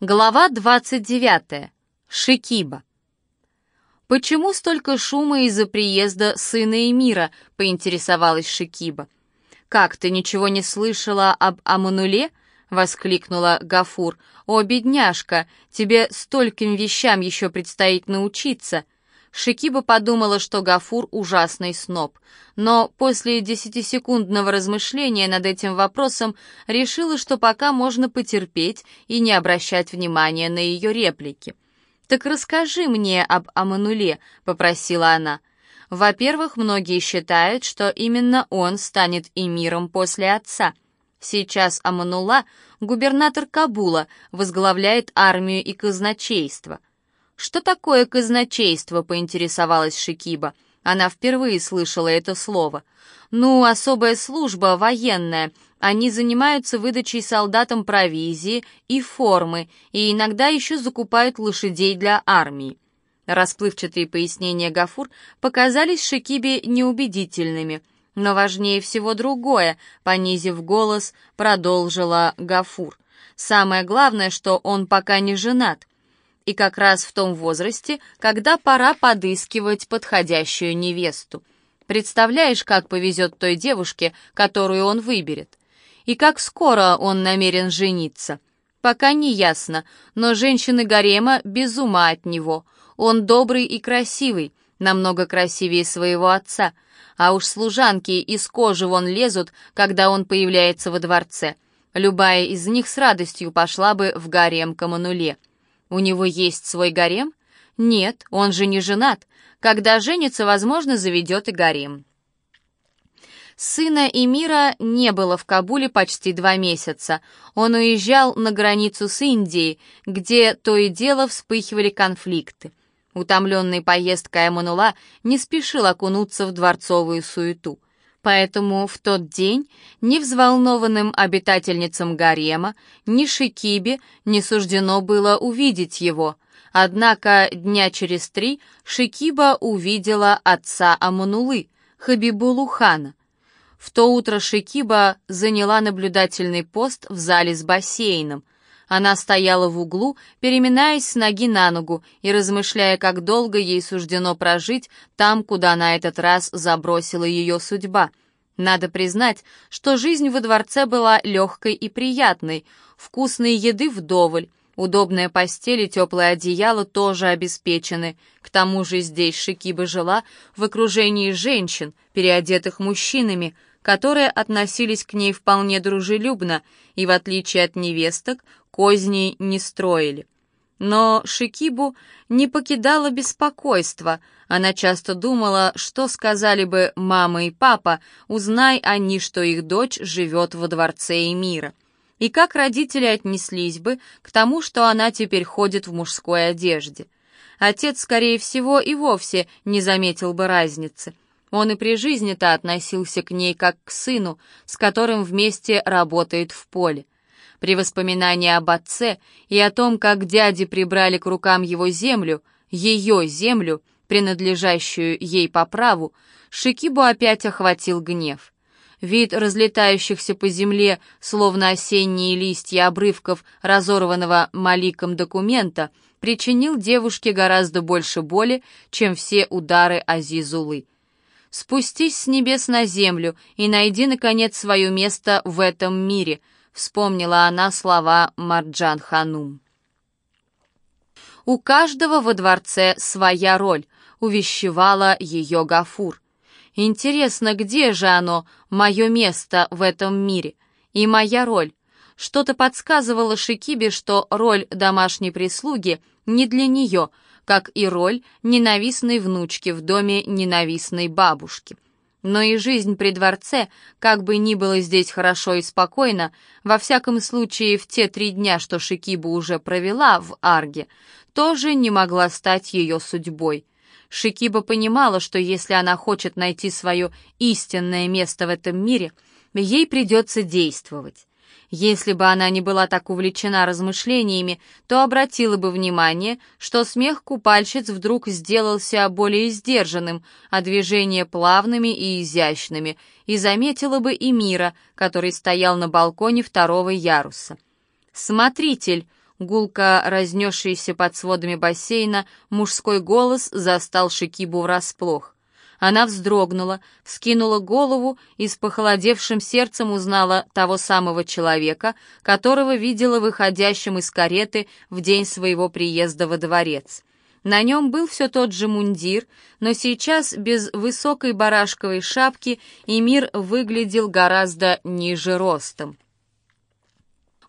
Глава 29. Шикиба. «Почему столько шума из-за приезда сына Эмира?» — поинтересовалась Шикиба. «Как, ты ничего не слышала об Амануле?» — воскликнула Гафур. «О, бедняжка, тебе стольким вещам еще предстоит научиться!» Шикиба подумала, что Гафур ужасный сноб, но после десятисекундного размышления над этим вопросом решила, что пока можно потерпеть и не обращать внимания на ее реплики. «Так расскажи мне об Амануле», — попросила она. «Во-первых, многие считают, что именно он станет эмиром после отца. Сейчас Аманула, губернатор Кабула, возглавляет армию и казначейство». «Что такое казначейство?» — поинтересовалась Шикиба. Она впервые слышала это слово. «Ну, особая служба, военная. Они занимаются выдачей солдатам провизии и формы, и иногда еще закупают лошадей для армии». Расплывчатые пояснения Гафур показались Шикибе неубедительными, но важнее всего другое, понизив голос, продолжила Гафур. «Самое главное, что он пока не женат» и как раз в том возрасте, когда пора подыскивать подходящую невесту. Представляешь, как повезет той девушке, которую он выберет? И как скоро он намерен жениться? Пока не ясно, но женщины гарема без ума от него. Он добрый и красивый, намного красивее своего отца, а уж служанки из кожи вон лезут, когда он появляется во дворце. Любая из них с радостью пошла бы в гарем к Амануле. У него есть свой гарем? Нет, он же не женат. Когда женится, возможно, заведет и гарем. Сына Эмира не было в Кабуле почти два месяца. Он уезжал на границу с Индией, где то и дело вспыхивали конфликты. Утомленный поездкой Аманула не спешил окунуться в дворцовую суету. Поэтому в тот день ни взволнованным обитательницам гарема, ни Шикибе не суждено было увидеть его. Однако дня через три Шикиба увидела отца Аманулы, Хабибулу хана. В то утро Шикиба заняла наблюдательный пост в зале с бассейном — она стояла в углу, переминаясь с ноги на ногу и размышляя, как долго ей суждено прожить там, куда на этот раз забросила ее судьба. Надо признать, что жизнь во дворце была легкой и приятной, вкусной еды вдоволь, удобная постель и теплое одеяло тоже обеспечены. К тому же здесь Шикиба жила в окружении женщин, переодетых мужчинами, которые относились к ней вполне дружелюбно и, в отличие от невесток, козней не строили. Но Шикибу не покидало беспокойство. Она часто думала, что сказали бы мама и папа, узнай они, что их дочь живет во дворце Эмира. И как родители отнеслись бы к тому, что она теперь ходит в мужской одежде. Отец, скорее всего, и вовсе не заметил бы разницы. Он и при жизни-то относился к ней как к сыну, с которым вместе работает в поле. При воспоминании об отце и о том, как дяди прибрали к рукам его землю, ее землю, принадлежащую ей по праву, Шикибу опять охватил гнев. Вид разлетающихся по земле, словно осенние листья обрывков разорванного Маликом документа, причинил девушке гораздо больше боли, чем все удары Азизулы. «Спустись с небес на землю и найди, наконец, свое место в этом мире», вспомнила она слова Марджан Ханум. «У каждого во дворце своя роль», — увещевала ее Гафур. «Интересно, где же оно, мое место в этом мире? И моя роль?» Что-то подсказывало Шикибе, что роль домашней прислуги не для нее, как и роль ненавистной внучки в доме ненавистной бабушки. Но и жизнь при дворце, как бы ни было здесь хорошо и спокойно, во всяком случае в те три дня, что Шикибу уже провела в Арге, тоже не могла стать ее судьбой. Шикиба понимала, что если она хочет найти свое истинное место в этом мире, ей придется действовать. Если бы она не была так увлечена размышлениями, то обратила бы внимание, что смех купальщиц вдруг сделался более сдержанным, а движения плавными и изящными, и заметила бы и Мира, который стоял на балконе второго яруса. «Смотритель!» Гулко разнесшийся под сводами бассейна мужской голос застал Шикибу врасплох. Она вздрогнула, вскинула голову и с похолодевшим сердцем узнала того самого человека, которого видела выходящим из кареты в день своего приезда во дворец. На нем был все тот же мундир, но сейчас без высокой барашковой шапки Эмир выглядел гораздо ниже ростом.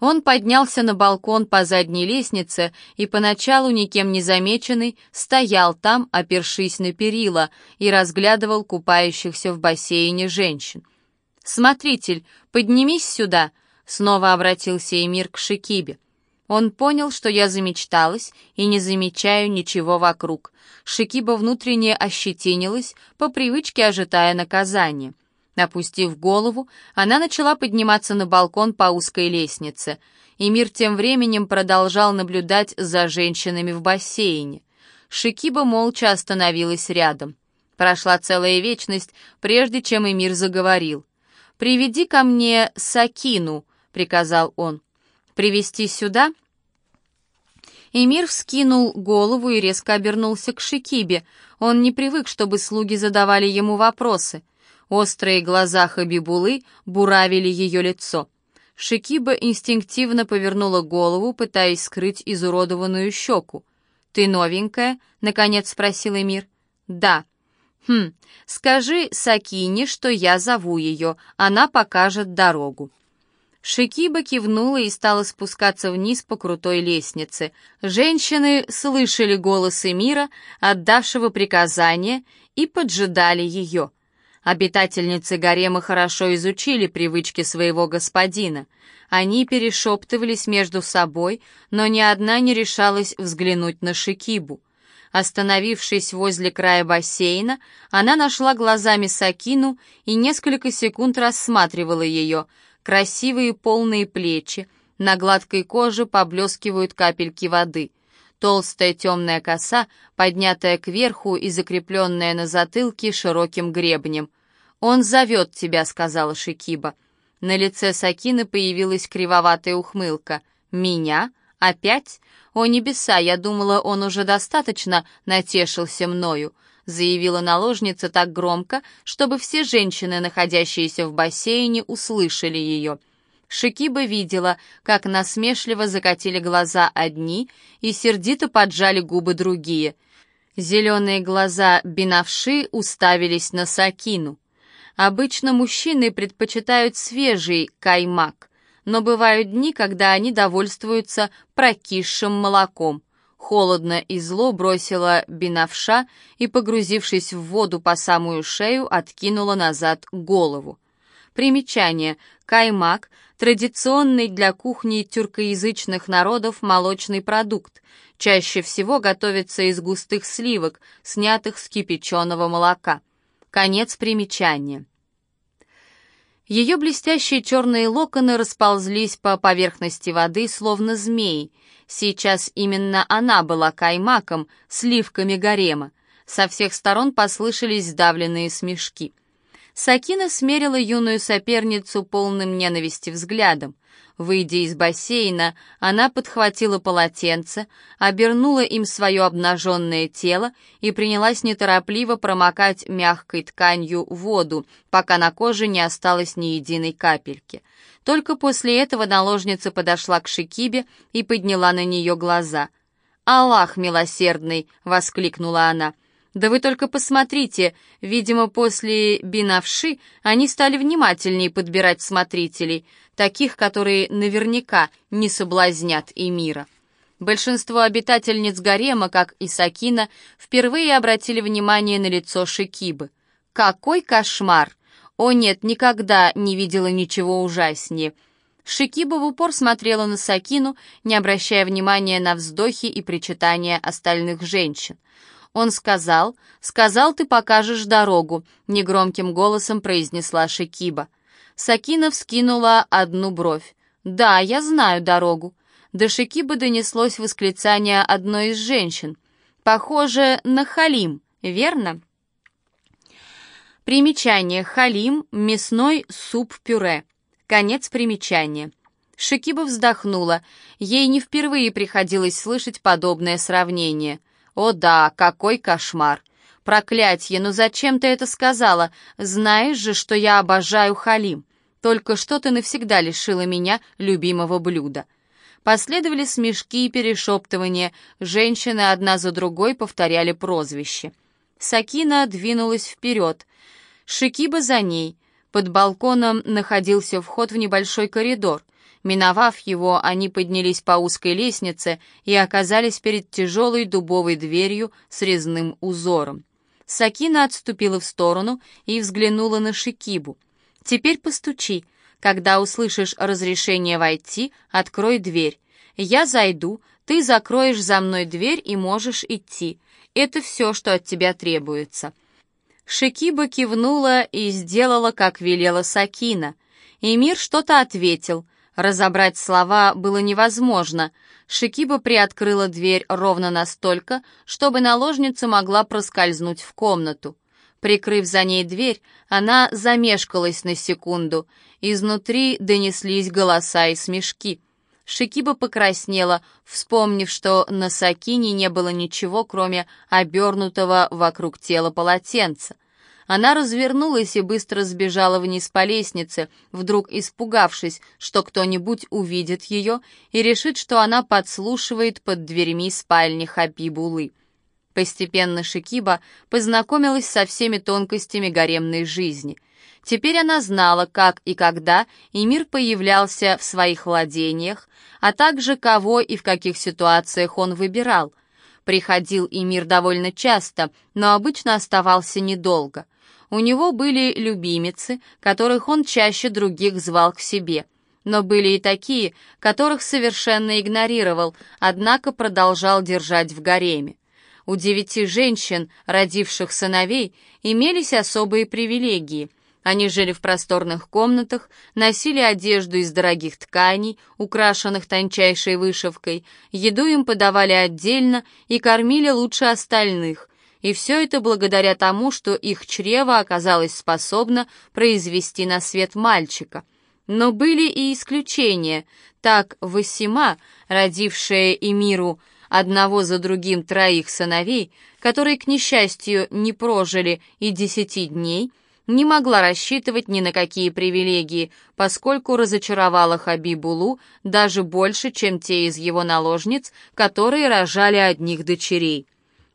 Он поднялся на балкон по задней лестнице и поначалу никем не замеченный стоял там, опершись на перила, и разглядывал купающихся в бассейне женщин. «Смотритель, поднимись сюда!» — снова обратился Эмир к Шикибе. Он понял, что я замечталась и не замечаю ничего вокруг. Шикиба внутренне ощетинилась, по привычке ожидая наказания. Опустив голову, она начала подниматься на балкон по узкой лестнице. И мир тем временем продолжал наблюдать за женщинами в бассейне. Шикиба молча остановилась рядом. Прошла целая вечность, прежде чем Эмир заговорил. «Приведи ко мне Сакину», — приказал он. «Привести сюда?» Эмир вскинул голову и резко обернулся к Шикибе. Он не привык, чтобы слуги задавали ему вопросы — Острые глаза Хабибулы буравили ее лицо. Шикиба инстинктивно повернула голову, пытаясь скрыть изуродованную щеку. «Ты новенькая?» — наконец спросил Эмир. «Да». «Хм, скажи Сакине, что я зову ее, она покажет дорогу». Шикиба кивнула и стала спускаться вниз по крутой лестнице. Женщины слышали голос Эмира, отдавшего приказание, и поджидали ее. Обитательницы гарема хорошо изучили привычки своего господина. Они перешептывались между собой, но ни одна не решалась взглянуть на Шикибу. Остановившись возле края бассейна, она нашла глазами Сакину и несколько секунд рассматривала ее. Красивые полные плечи, на гладкой коже поблескивают капельки воды. Толстая темная коса, поднятая кверху и закрепленная на затылке широким гребнем. «Он зовет тебя», — сказала Шикиба. На лице Сакины появилась кривоватая ухмылка. «Меня? Опять? О небеса, я думала, он уже достаточно натешился мною», — заявила наложница так громко, чтобы все женщины, находящиеся в бассейне, услышали ее. Шикиба видела, как насмешливо закатили глаза одни и сердито поджали губы другие. Зеленые глаза Бинавши уставились на Сакину. Обычно мужчины предпочитают свежий каймак, но бывают дни, когда они довольствуются прокисшим молоком. Холодно и зло бросила бинавша и, погрузившись в воду по самую шею, откинула назад голову. Примечание. Каймак – традиционный для кухни тюркоязычных народов молочный продукт. Чаще всего готовится из густых сливок, снятых с кипяченого молока. Конец примечания. Ее блестящие черные локоны расползлись по поверхности воды, словно змеи. Сейчас именно она была каймаком, сливками гарема. Со всех сторон послышались сдавленные смешки. Сакина смерила юную соперницу полным ненависти взглядом. Выйдя из бассейна, она подхватила полотенце, обернула им свое обнаженное тело и принялась неторопливо промокать мягкой тканью воду, пока на коже не осталось ни единой капельки. Только после этого наложница подошла к Шикибе и подняла на нее глаза. «Аллах милосердный!» — воскликнула она — да вы только посмотрите, видимо, после бинавши они стали внимательнее подбирать смотрителей, таких, которые наверняка не соблазнят Эмира. Большинство обитательниц гарема, как и Сакина, впервые обратили внимание на лицо Шикибы. Какой кошмар! О нет, никогда не видела ничего ужаснее. Шикиба в упор смотрела на Сакину, не обращая внимания на вздохи и причитания остальных женщин. Он сказал, сказал, ты покажешь дорогу, негромким голосом произнесла Шикиба. Сакина вскинула одну бровь. Да, я знаю дорогу. До Шикибы донеслось восклицание одной из женщин. Похоже на халим, верно? Примечание. Халим – мясной суп-пюре. Конец примечания. Шикиба вздохнула. Ей не впервые приходилось слышать подобное сравнение. «О да, какой кошмар!» «Проклятье, ну зачем ты это сказала? Знаешь же, что я обожаю халим. Только что ты навсегда лишила меня любимого блюда». Последовали смешки и перешептывания. Женщины одна за другой повторяли прозвище. Сакина двинулась вперед. Шикиба за ней. Под балконом находился вход в небольшой коридор. Миновав его, они поднялись по узкой лестнице и оказались перед тяжелой дубовой дверью с резным узором. Сакина отступила в сторону и взглянула на Шикибу. «Теперь постучи. Когда услышишь разрешение войти, открой дверь. Я зайду, ты закроешь за мной дверь и можешь идти. Это все, что от тебя требуется». Шикиба кивнула и сделала, как велела Сакина. Эмир что-то ответил. Разобрать слова было невозможно — Шикиба приоткрыла дверь ровно настолько, чтобы наложница могла проскользнуть в комнату. Прикрыв за ней дверь, она замешкалась на секунду. Изнутри донеслись голоса и смешки. Шикиба покраснела, вспомнив, что на Сакине не было ничего, кроме обернутого вокруг тела полотенца. Она развернулась и быстро сбежала вниз по лестнице, вдруг испугавшись, что кто-нибудь увидит ее и решит, что она подслушивает под дверьми спальни Хабибулы. Постепенно Шикиба познакомилась со всеми тонкостями гаремной жизни. Теперь она знала, как и когда Эмир появлялся в своих владениях, а также кого и в каких ситуациях он выбирал. Приходил Эмир довольно часто, но обычно оставался недолго — у него были любимицы, которых он чаще других звал к себе. Но были и такие, которых совершенно игнорировал, однако продолжал держать в гареме. У девяти женщин, родивших сыновей, имелись особые привилегии. Они жили в просторных комнатах, носили одежду из дорогих тканей, украшенных тончайшей вышивкой, еду им подавали отдельно и кормили лучше остальных, и все это благодаря тому, что их чрево оказалось способно произвести на свет мальчика. Но были и исключения. Так Васима, родившая Эмиру одного за другим троих сыновей, которые, к несчастью, не прожили и десяти дней, не могла рассчитывать ни на какие привилегии, поскольку разочаровала Хабибулу даже больше, чем те из его наложниц, которые рожали одних дочерей.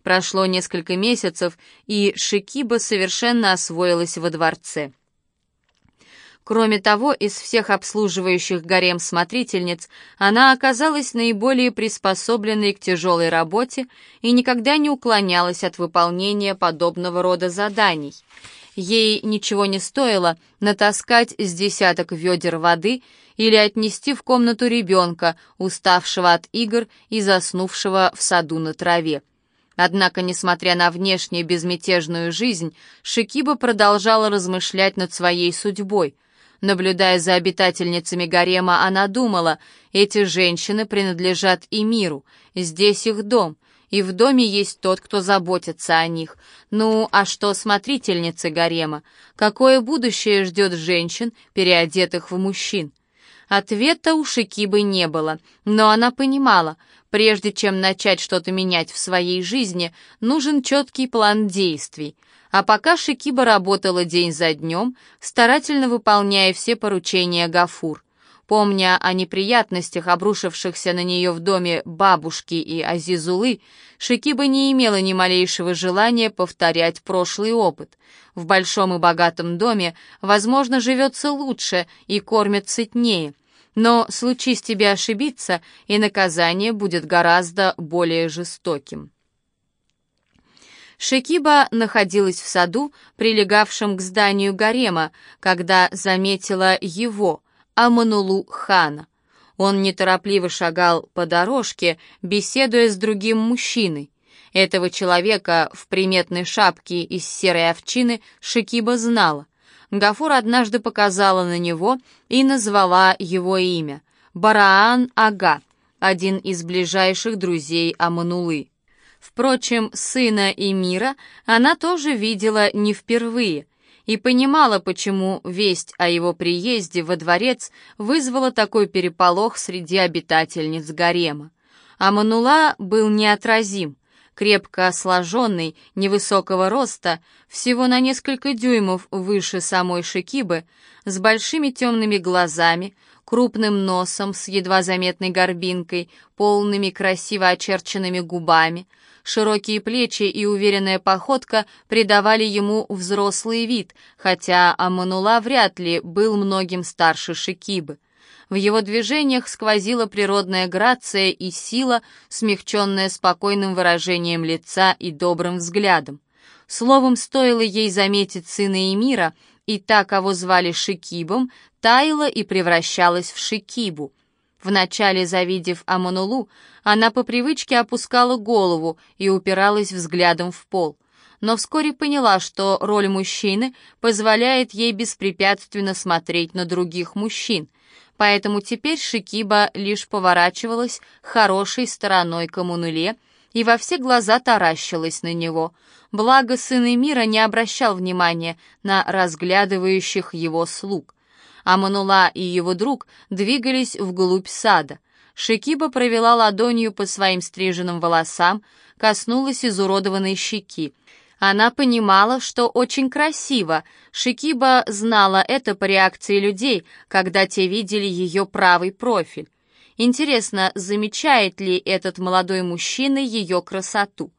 Прошло несколько месяцев, и Шикиба совершенно освоилась во дворце. Кроме того, из всех обслуживающих гарем смотрительниц она оказалась наиболее приспособленной к тяжелой работе и никогда не уклонялась от выполнения подобного рода заданий. Ей ничего не стоило натаскать с десяток ведер воды или отнести в комнату ребенка, уставшего от игр и заснувшего в саду на траве. Однако, несмотря на внешнюю безмятежную жизнь, Шикиба продолжала размышлять над своей судьбой. Наблюдая за обитательницами гарема, она думала, эти женщины принадлежат и миру, здесь их дом, и в доме есть тот, кто заботится о них. Ну, а что смотрительницы гарема? Какое будущее ждет женщин, переодетых в мужчин? Ответа у Шикибы не было, но она понимала — Прежде чем начать что-то менять в своей жизни, нужен четкий план действий. А пока Шикиба работала день за днем, старательно выполняя все поручения Гафур. Помня о неприятностях, обрушившихся на нее в доме бабушки и Азизулы, Шикиба не имела ни малейшего желания повторять прошлый опыт. В большом и богатом доме, возможно, живется лучше и кормят сытнее. Но случись тебе ошибиться, и наказание будет гораздо более жестоким. Шекиба находилась в саду, прилегавшем к зданию гарема, когда заметила его, Аманулу хана. Он неторопливо шагал по дорожке, беседуя с другим мужчиной. Этого человека в приметной шапке из серой овчины Шекиба знала. Гафур однажды показала на него и назвала его имя — Бараан Ага, один из ближайших друзей Аманулы. Впрочем, сына Эмира она тоже видела не впервые. и понимала, почему весть о его приезде во дворец вызвала такой переполох среди обитательниц гарема. А Манула был неотразим, крепко сложенный, невысокого роста, всего на несколько дюймов выше самой Шикибы, с большими темными глазами, крупным носом с едва заметной горбинкой, полными красиво очерченными губами. Широкие плечи и уверенная походка придавали ему взрослый вид, хотя Аманула вряд ли был многим старше Шикибы. В его движениях сквозила природная грация и сила, смягченная спокойным выражением лица и добрым взглядом. Словом, стоило ей заметить сына Эмира, и та, кого звали Шикибом, таяла и превращалась в Шикибу. Вначале, завидев Аманулу, она по привычке опускала голову и упиралась взглядом в пол но вскоре поняла, что роль мужчины позволяет ей беспрепятственно смотреть на других мужчин, поэтому теперь Шикиба лишь поворачивалась хорошей стороной к Амунуле и во все глаза таращилась на него. Благо сын мира не обращал внимания на разглядывающих его слуг. Аманула и его друг двигались вглубь сада. Шикиба провела ладонью по своим стриженным волосам, коснулась изуродованной щеки. Она понимала, что очень красиво. Шикиба знала это по реакции людей, когда те видели ее правый профиль. Интересно, замечает ли этот молодой мужчина ее красоту?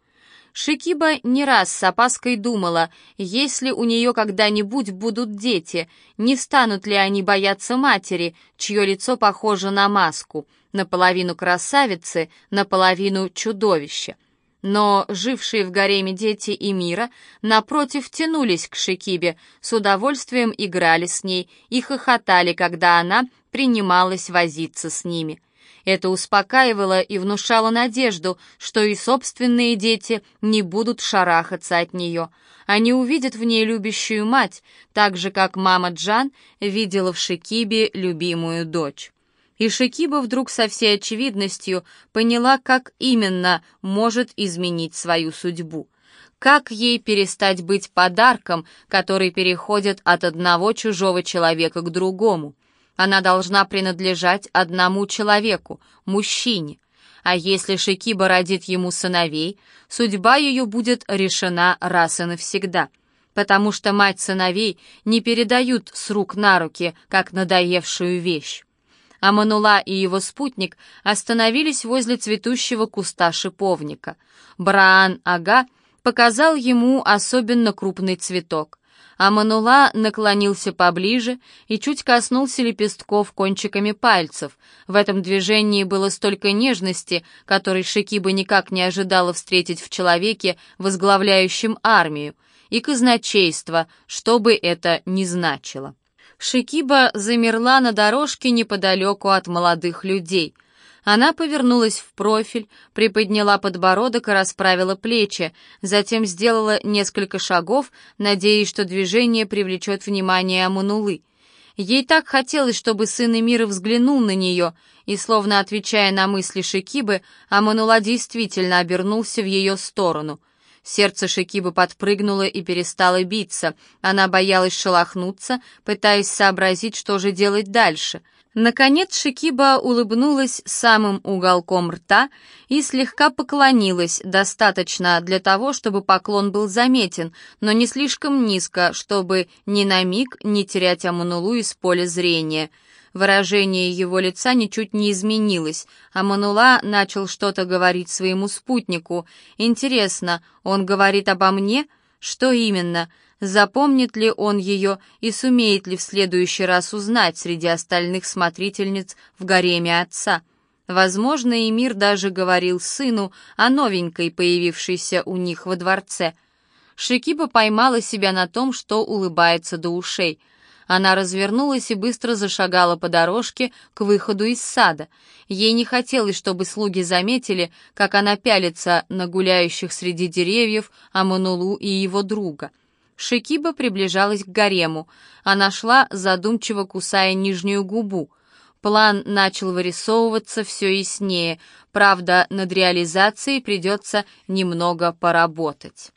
Шикиба не раз с опаской думала, если у нее когда-нибудь будут дети, не станут ли они бояться матери, чье лицо похоже на маску, наполовину красавицы, наполовину чудовища но жившие в гареме дети и мира, напротив, тянулись к Шикибе, с удовольствием играли с ней и хохотали, когда она принималась возиться с ними. Это успокаивало и внушало надежду, что и собственные дети не будут шарахаться от нее. Они увидят в ней любящую мать, так же, как мама Джан видела в Шикибе любимую дочь и Шикиба вдруг со всей очевидностью поняла, как именно может изменить свою судьбу. Как ей перестать быть подарком, который переходит от одного чужого человека к другому? Она должна принадлежать одному человеку, мужчине. А если Шикиба родит ему сыновей, судьба ее будет решена раз и навсегда — потому что мать сыновей не передают с рук на руки, как надоевшую вещь. Аманула и его спутник остановились возле цветущего куста шиповника. Браан-ага показал ему особенно крупный цветок. Аманула наклонился поближе и чуть коснулся лепестков кончиками пальцев. В этом движении было столько нежности, которой Шикиба никак не ожидала встретить в человеке, возглавляющем армию, и казначейство, что бы это ни значило. Шикиба замерла на дорожке неподалеку от молодых людей. Она повернулась в профиль, приподняла подбородок и расправила плечи, затем сделала несколько шагов, надеясь, что движение привлечет внимание Амунулы. Ей так хотелось, чтобы сын Эмира взглянул на нее, и, словно отвечая на мысли Шикибы, Аманула действительно обернулся в ее сторону — Сердце Шикибы подпрыгнуло и перестало биться. Она боялась шелохнуться, пытаясь сообразить, что же делать дальше. Наконец Шикиба улыбнулась самым уголком рта и слегка поклонилась, достаточно для того, чтобы поклон был заметен, но не слишком низко, чтобы ни на миг не терять Амунулу из поля зрения — Выражение его лица ничуть не изменилось, а Манула начал что-то говорить своему спутнику. «Интересно, он говорит обо мне? Что именно? Запомнит ли он ее и сумеет ли в следующий раз узнать среди остальных смотрительниц в гареме отца?» Возможно, Эмир даже говорил сыну о новенькой, появившейся у них во дворце. Шикиба поймала себя на том, что улыбается до ушей — она развернулась и быстро зашагала по дорожке к выходу из сада. Ей не хотелось, чтобы слуги заметили, как она пялится на гуляющих среди деревьев Аманулу и его друга. Шикиба приближалась к гарему. Она шла, задумчиво кусая нижнюю губу. План начал вырисовываться все яснее, правда, над реализацией придется немного поработать.